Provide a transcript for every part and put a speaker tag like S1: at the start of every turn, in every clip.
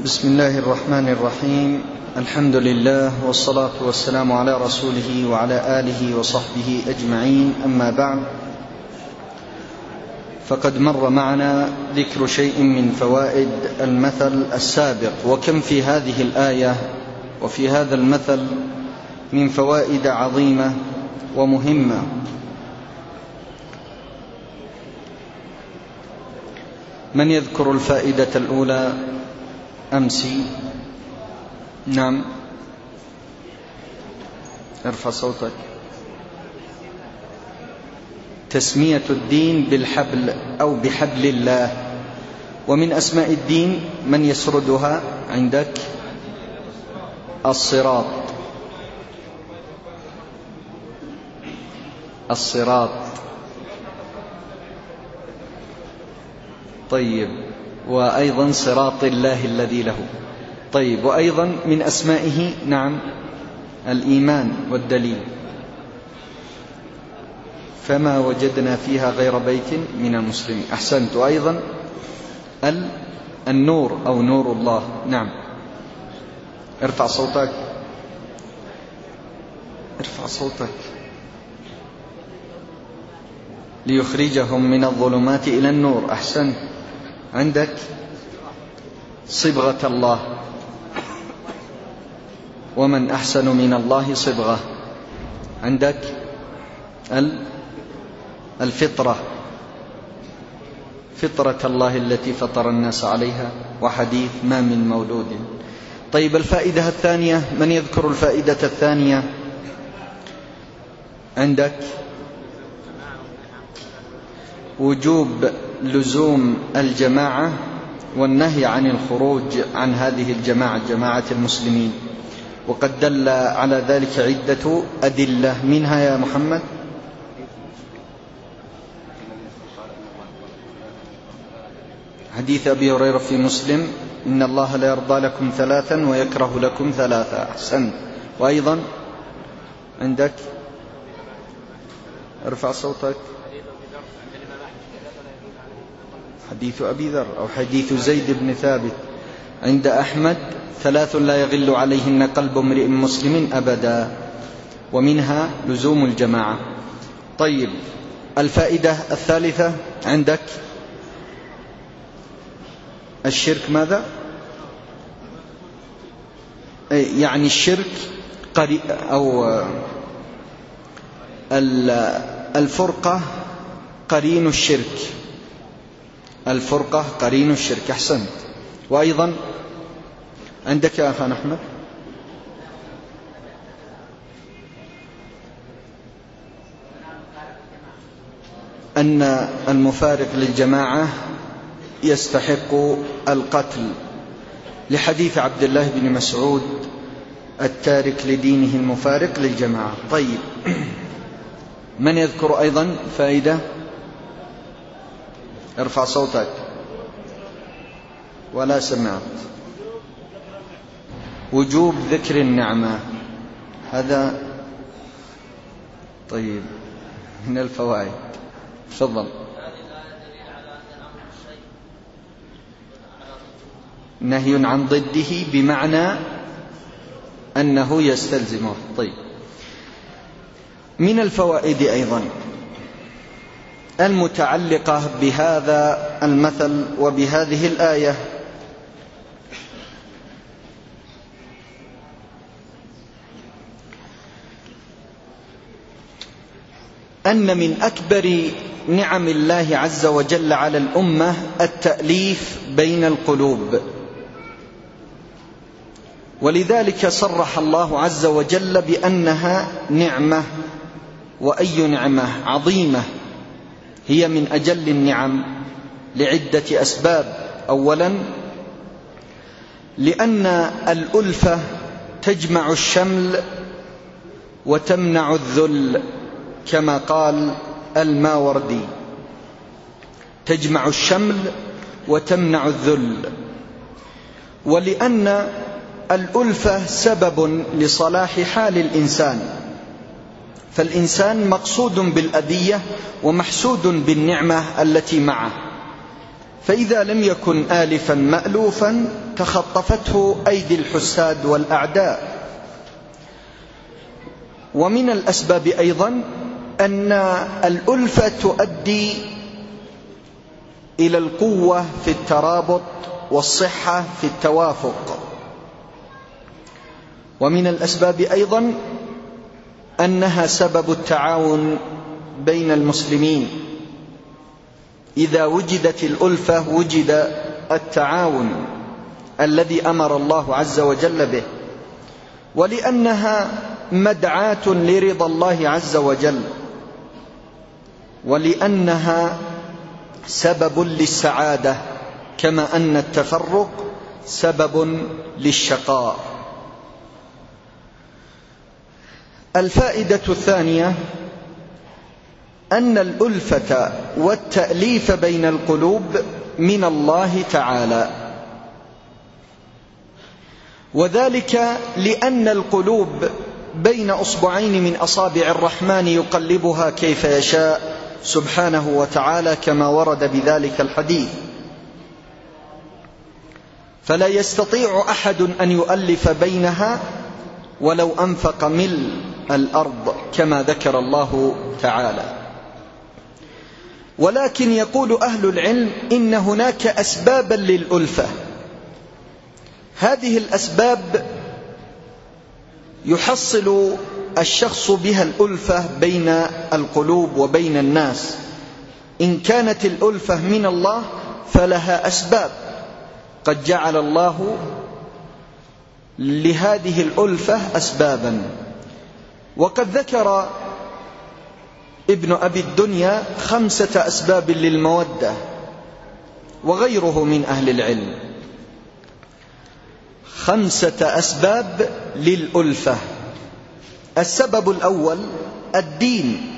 S1: بسم الله الرحمن الرحيم. الحمد لله والصلاة والسلام على رسوله وعلى آله وصحبه أجمعين. أما بعد فقد مر معنا ذكر شيء من فوائد المثل السابق. وكم في هذه الآية وفي هذا المثل من فوائد عظيمة ومهمة. من يذكر الفائدة الأولى؟ أمسي. نعم. ارفع صوتك. تسمية الدين بالحبل أو بحبل الله. ومن أسماء الدين من يسردها عندك؟ الصراط. الصراط. طيب. وأيضا صراط الله الذي له. طيب وأيضا من أسمائه نعم الإيمان والدليل. فما وجدنا فيها غير بيت من المسلمين. أحسنت. وأيضا ال النور أو نور الله. نعم. ارفع صوتك. ارفع صوتك. ليخرجهم من الظلمات إلى النور. أحسنت. عندك صبغة الله. ومن أحسن من الله صبغة. عندك الفطرة. فطرة الله التي فطر الناس عليها وحديث ما من مولود. طيب الفائدة الثانية من يذكر الفائدة الثانية؟ عندك وجوب لزوم الجماعة والنهي عن الخروج عن هذه الجماعة جماعة المسلمين. وقد دل على ذلك عدة أدلة. منها يا محمد؟ حديث أبي هريرة في مسلم إن الله لا يرضى لكم ثلاثا ويكره لكم ثلاثا أحسن. وأيضا عندك؟ ارفع صوتك. حديث أبي ذر أو حديث زيد بن ثابت. عند أحمد ثلاث لا يغل عليهن قلب امرئ مسلم أبدا ومنها لزوم الجماعة. طيب الفائدة الثالثة عندك؟ الشرك ماذا؟ يعني الشرك قري أو الفرقة قرين الشرك. الفرقة قرين الشرك. أحسنت. وأيضا عندك يا أخان أحمد؟ أن المفارق للجماعة يستحق القتل. لحديث عبد الله بن مسعود التارك لدينه المفارق للجماعة. طيب. من يذكر أيضا فائدة؟ ارفع صوتك. ولا سمعت. وجوب ذكر النعمة. هذا طيب. من الفوائد. تفضل. نهي عن ضده بمعنى أنه يستلزمه. طيب. من الفوائد أيضا. المتعلقة بهذا المثل وبهذه الآية. أن من أكبر نعم الله عز وجل على الأمة التأليف بين القلوب. ولذلك صرح الله عز وجل بأنها نعمة وأي نعمة؟ عظيمة. هي من أجل النعم لعدة أسباب. أولا لأن الألفة تجمع الشمل وتمنع الذل كما قال الماوردي. تجمع الشمل وتمنع الذل. ولأن الألفة سبب لصلاح حال الإنسان. فالإنسان مقصود بالأذية ومحسود بالنعمة التي معه. فإذا لم يكن آلفا مألوفا تخطفته أيدي الحساد والأعداء. ومن الأسباب أيضا أن الألفة تؤدي إلى القوة في الترابط والصحة في التوافق. ومن الأسباب أيضا أنها سبب التعاون بين المسلمين. إذا وجدت الألفة وجد التعاون الذي أمر الله عز وجل به. ولأنها مدعاة لرضا الله عز وجل. ولأنها سبب للسعادة كما أن التفرق سبب للشقاء. الفائدة الثانية أن الألفة والتأليف بين القلوب من الله تعالى. وذلك لأن القلوب بين أصبعين من أصابع الرحمن يقلبها كيف يشاء سبحانه وتعالى كما ورد بذلك الحديث. فلا يستطيع أحد أن يؤلف بينها ولو أنفق ملء الأرض كما ذكر الله تعالى. ولكن يقول أهل العلم إن هناك أسبابا للألفة. هذه الأسباب يحصل الشخص بها الألفة بين القلوب وبين الناس. إن كانت الألفة من الله فلها أسباب. قد جعل الله لهذه الألفة أسبابا. وقد ذكر ابن أبي الدنيا خمسة أسباب للمودة وغيره من أهل العلم. خمسة أسباب للألفة. السبب الأول الدين.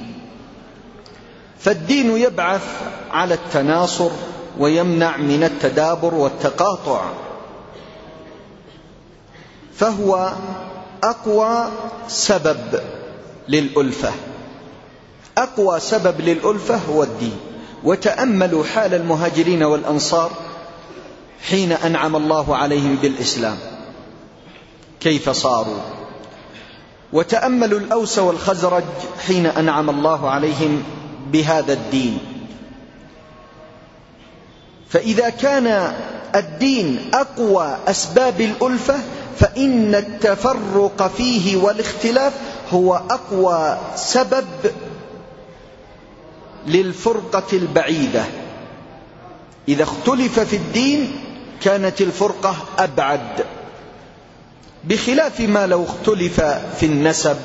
S1: فالدين يبعث على التناصر ويمنع من التدابر والتقاطع. فهو أقوى سبب للألفة. أقوى سبب للألفة هو الدين. وتأملوا حال المهاجرين والأنصار حين أنعم الله عليهم بالإسلام. كيف صاروا؟ وتأملوا الأوس والخزرج حين أنعم الله عليهم بهذا الدين. فإذا كان الدين أقوى أسباب الألفة فإن التفرق فيه والاختلاف هو أقوى سبب للفرقة البعيدة. إذا اختلف في الدين كانت الفرقة أبعد. بخلاف ما لو اختلف في النسب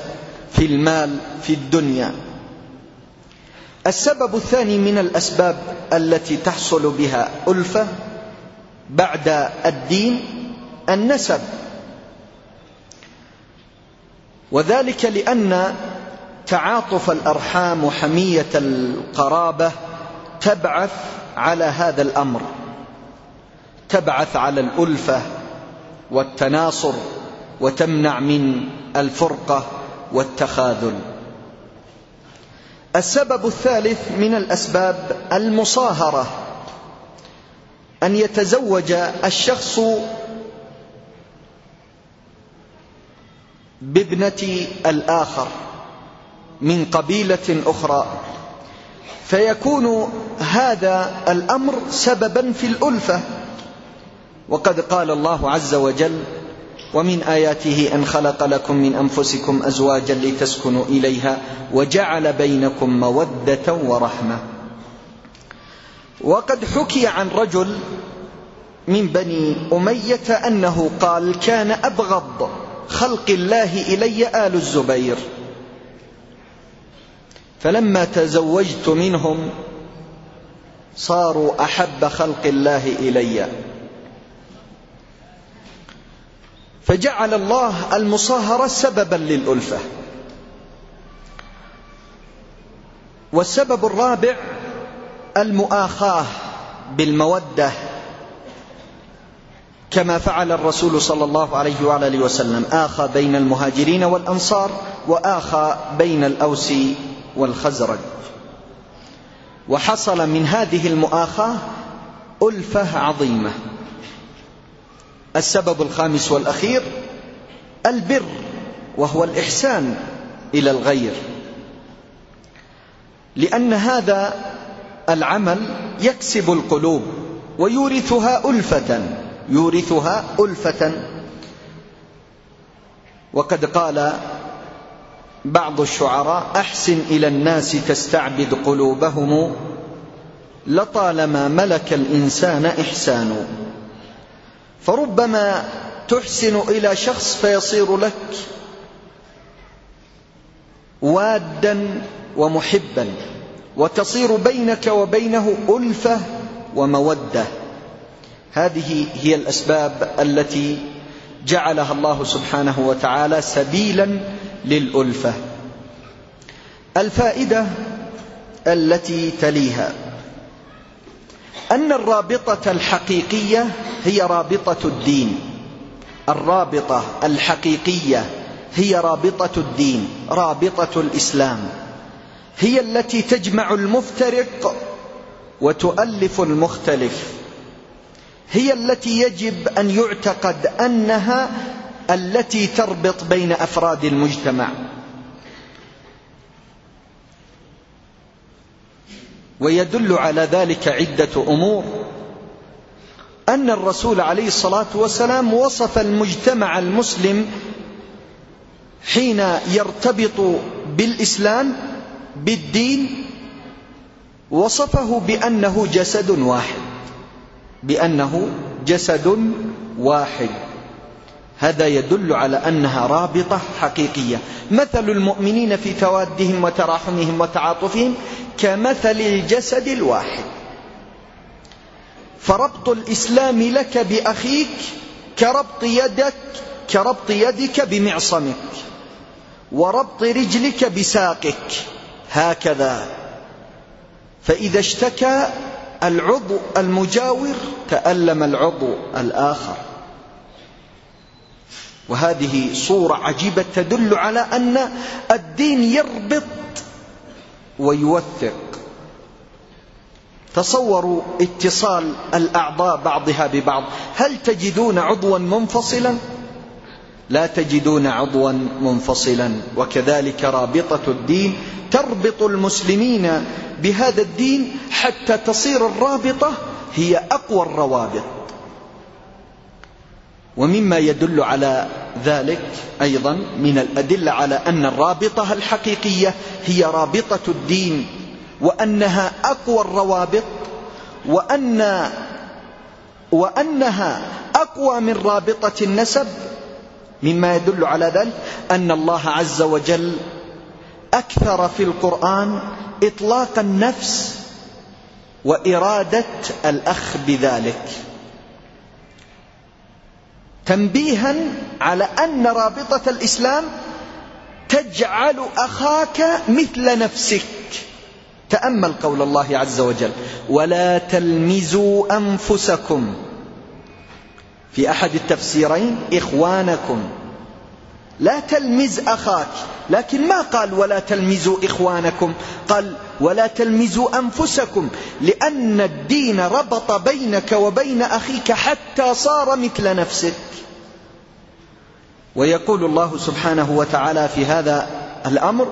S1: في المال في الدنيا. السبب الثاني من الأسباب التي تحصل بها ألفة بعد الدين النسب. وذلك لأن تعاطف الأرحام وحمية القرابة تبعث على هذا الأمر. تبعث على الألفة والتناصر وتمنع من الفرقة والتخاذل. السبب الثالث من الأسباب المصاهرة أن يتزوج الشخص بابنة الآخر من قبيلة أخرى. فيكون هذا الأمر سببا في الألفة. وقد قال الله عز وجل ومن آياته أن خلق لكم من أنفسكم أزواجا لتسكنوا إليها وجعل بينكم مودة ورحمة. وقد حكي عن رجل من بني أمية أنه قال كان أبغض. خلق الله إلي آل الزبير. فلما تزوجت منهم صاروا أحب خلق الله إلي. فجعل الله المصاهرة سببا للألفة. والسبب الرابع المؤاخاة بالمودة. كما فعل الرسول صلى الله عليه وعلى وسلم. آخى بين المهاجرين والأنصار وآخى بين الأوس والخزرج. وحصل من هذه المؤاخاة ألفة عظيمة. السبب الخامس والأخير البر وهو الإحسان إلى الغير. لأن هذا العمل يكسب القلوب ويورثها ألفة. يورثها ألفة. وقد قال بعض الشعراء أحسن إلى الناس تستعبد قلوبهم لطالما ملك الإنسان إحسان. فربما تحسن إلى شخص فيصير لك وادا ومحبا وتصير بينك وبينه ألفة ومودة. هذه هي الأسباب التي جعلها الله سبحانه وتعالى سبيلا للألفة. الفائدة التي تليها أن الرابطة الحقيقية هي رابطة الدين. الرابطة الحقيقية هي رابطة الدين رابطة الإسلام. هي التي تجمع المفترق وتؤلف المختلف. هي التي يجب أن يعتقد أنها التي تربط بين أفراد المجتمع. ويدل على ذلك عدة أمور. أن الرسول عليه الصلاة والسلام وصف المجتمع المسلم حين يرتبط بالإسلام بالدين وصفه بأنه جسد واحد. بأنه جسد واحد. هذا يدل على أنها رابطة حقيقية. مثل المؤمنين في توادهم وتراحمهم وتعاطفهم كمثل الجسد الواحد. فربط الإسلام لك بأخيك كربط يدك كربط يدك بمعصمك. وربط رجلك بساقك. هكذا. فإذا اشتكى العضو المجاور تألم العضو الآخر. وهذه صورة عجيبة تدل على أن الدين يربط ويوثق. تصوروا اتصال الأعضاء بعضها ببعض. هل تجدون عضوا منفصلا؟ لا تجدون عضوا منفصلا. وكذلك رابطة الدين تربط المسلمين بهذا الدين حتى تصير الرابطة هي أقوى الروابط. ومما يدل على ذلك أيضا من الأدلة على أن الرابطة الحقيقية هي رابطة الدين وأنها أقوى الروابط وأن وأنها أقوى من رابطة النسب مما يدل على ذلك أن الله عز وجل أكثر في القرآن إطلاق النفس وإرادة الأخ بذلك. تنبيها على أن رابطة الإسلام تجعل أخاك مثل نفسك. تأمل قول الله عز وجل ولا تلمزوا أنفسكم في أحد التفسيرين إخوانكم. لا تلمز أخاك. لكن ما قال ولا تلمزوا إخوانكم؟ قال ولا تلمزوا أنفسكم لأن الدين ربط بينك وبين أخيك حتى صار مثل نفسك. ويقول الله سبحانه وتعالى في هذا الأمر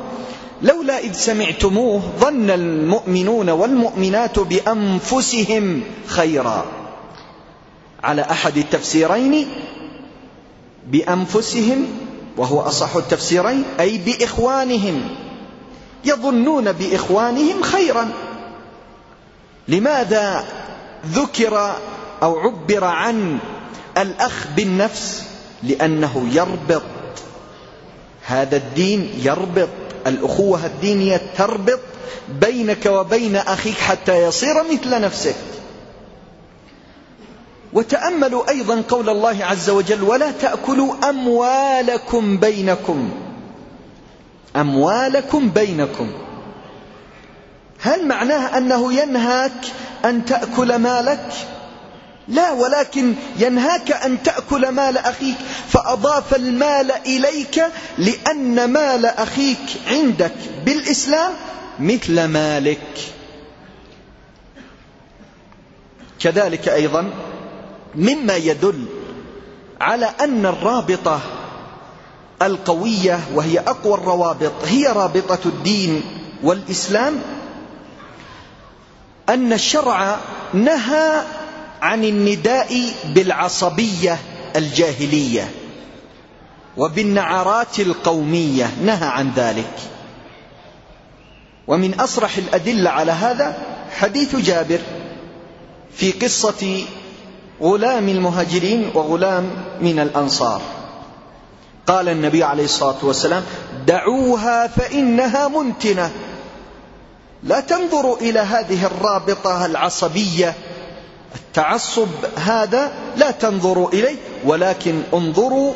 S1: لولا إذ سمعتموه ظن المؤمنون والمؤمنات بأنفسهم خيرا. على أحد التفسيرين بأنفسهم وهو أصح التفسيرين أي بإخوانهم. يظنون بإخوانهم خيرا. لماذا ذكر أو عبر عن الأخ بالنفس؟ لأنه يربط هذا الدين يربط الأخوة الدينية تربط بينك وبين أخيك حتى يصير مثل نفسك. وتأملوا أيضا قول الله عز وجل ولا تأكلوا أموالكم بينكم. أموالكم بينكم. هل معناه أنه ينهاك أن تأكل مالك؟ لا ولكن ينهاك أن تأكل مال أخيك فأضاف المال إليك لأن مال أخيك عندك بالإسلام مثل مالك. كذلك أيضا مما يدل على أن الرابطة القوية وهي أقوى الروابط هي رابطة الدين والإسلام أن الشرع نهى عن النداء بالعصبية الجاهلية وبالنعرات القومية نهى عن ذلك. ومن أصرح الأدلة على هذا حديث جابر في قصة غلام المهاجرين وغلام من الأنصار. قال النبي عليه الصلاة والسلام دعوها فإنها منتنة. لا تنظروا إلى هذه الرابطة العصبية. التعصب هذا لا تنظروا إليه ولكن انظروا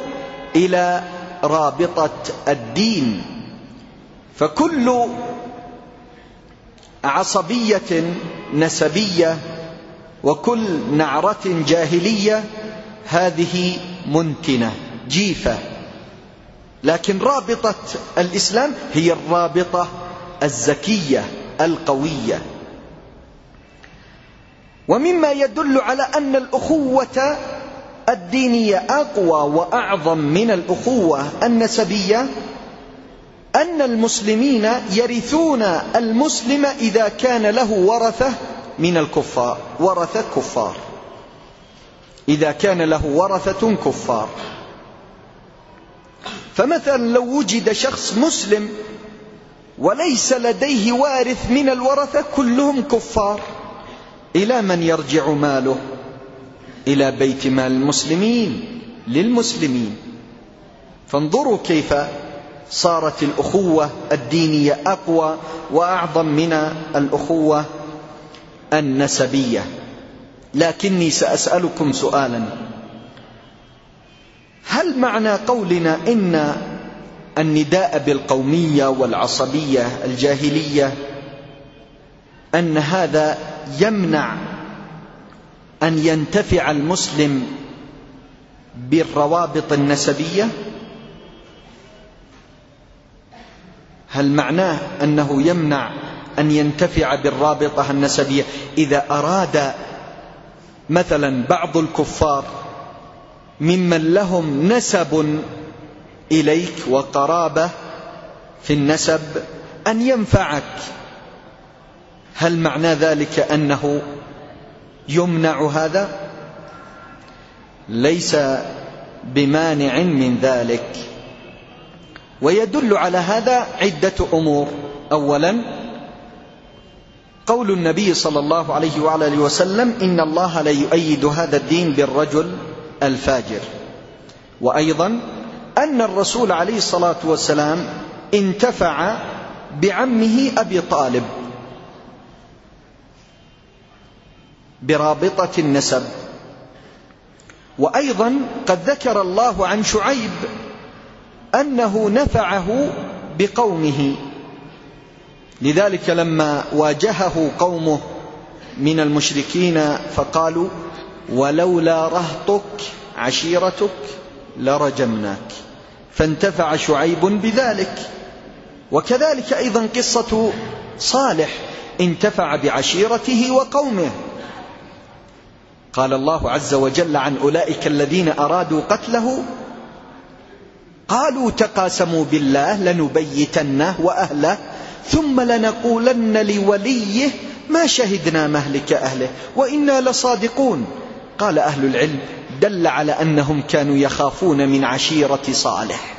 S1: إلى رابطة الدين. فكل عصبية نسبية وكل نعرة جاهلية هذه منتنة جيفة. لكن رابطة الإسلام هي الرابطة الزكية القوية. ومما يدل على أن الأخوة الدينية أقوى وأعظم من الأخوة النسبية أن المسلمين يرثون المسلم إذا كان له ورثة من الكفار ورثة كفار إذا كان له ورثة كفار. فمثلا لو وجد شخص مسلم وليس لديه وارث من الورثة كلهم كفار. إلى من يرجع ماله؟ إلى بيت مال المسلمين للمسلمين. فانظروا كيف صارت الأخوة الدينية أقوى وأعظم من الأخوة النسبية. لكني سأسألكم سؤالا. هل معنى قولنا إن النداء بالقومية والعصبية الجاهلية أن هذا يمنع أن ينتفع المسلم بالروابط النسبية؟ هل معناه أنه يمنع أن ينتفع بالرابطة النسبية. إذا أراد مثلا بعض الكفار ممن لهم نسب إليك وقرابة في النسب أن ينفعك هل معنى ذلك أنه يمنع هذا؟ ليس بمانع من ذلك. ويدل على هذا عدة أمور. أولا قول النبي صلى الله عليه وعلى آله وسلم إن الله لا يؤيد هذا الدين بالرجل الفاجر. وأيضا أن الرسول عليه الصلاة والسلام انتفع بعمه أبي طالب برابطة النسب. وأيضا قد ذكر الله عن شعيب أنه نفعه بقومه. لذلك لما واجهه قومه من المشركين فقالوا ولولا رهطك عشيرتك لرجمناك. فانتفع شعيب بذلك. وكذلك أيضا قصة صالح انتفع بعشيرته وقومه. قال الله عز وجل عن أولئك الذين أرادوا قتله قالوا تقاسموا بالله لنبيتنه وأهله ثم لنقولن لوليه ما شهدنا مهلك أهله وإنا لصادقون. قال أهل العلم دل على أنهم كانوا يخافون من عشيرة صالح.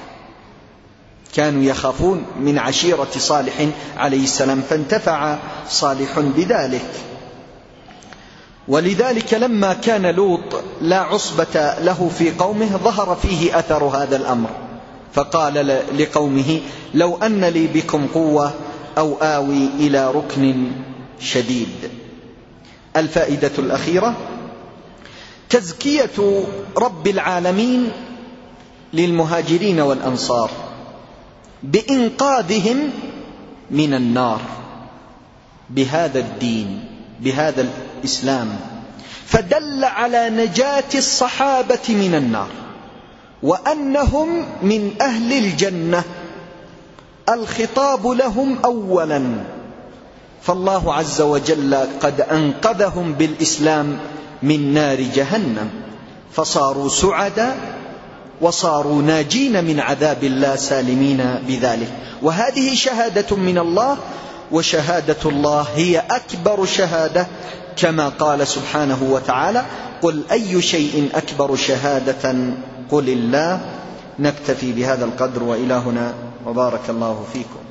S1: كانوا يخافون من عشيرة صالح عليه السلام فانتفع صالح بذلك. ولذلك لما كان لوط لا عصبة له في قومه ظهر فيه أثر هذا الأمر. فقال لقومه لو أن لي بكم قوة أو آوي إلى ركن شديد. الفائدة الأخيرة تزكية رب العالمين للمهاجرين والأنصار بإنقاذهم من النار بهذا الدين بهذا الإسلام. فدل على نجاة الصحابة من النار وأنهم من أهل الجنة. الخطاب لهم أولا. فالله عز وجل قد أنقذهم بالإسلام من نار جهنم. فصاروا سعدا وصاروا ناجين من عذاب الله سالمين بذلك. وهذه شهادة من الله وشهادة الله هي أكبر شهادة كما قال سبحانه وتعالى قل أي شيء أكبر شهادة؟ قل الله. نكتفي بهذا القدر وإلهنا وبارك الله فيكم.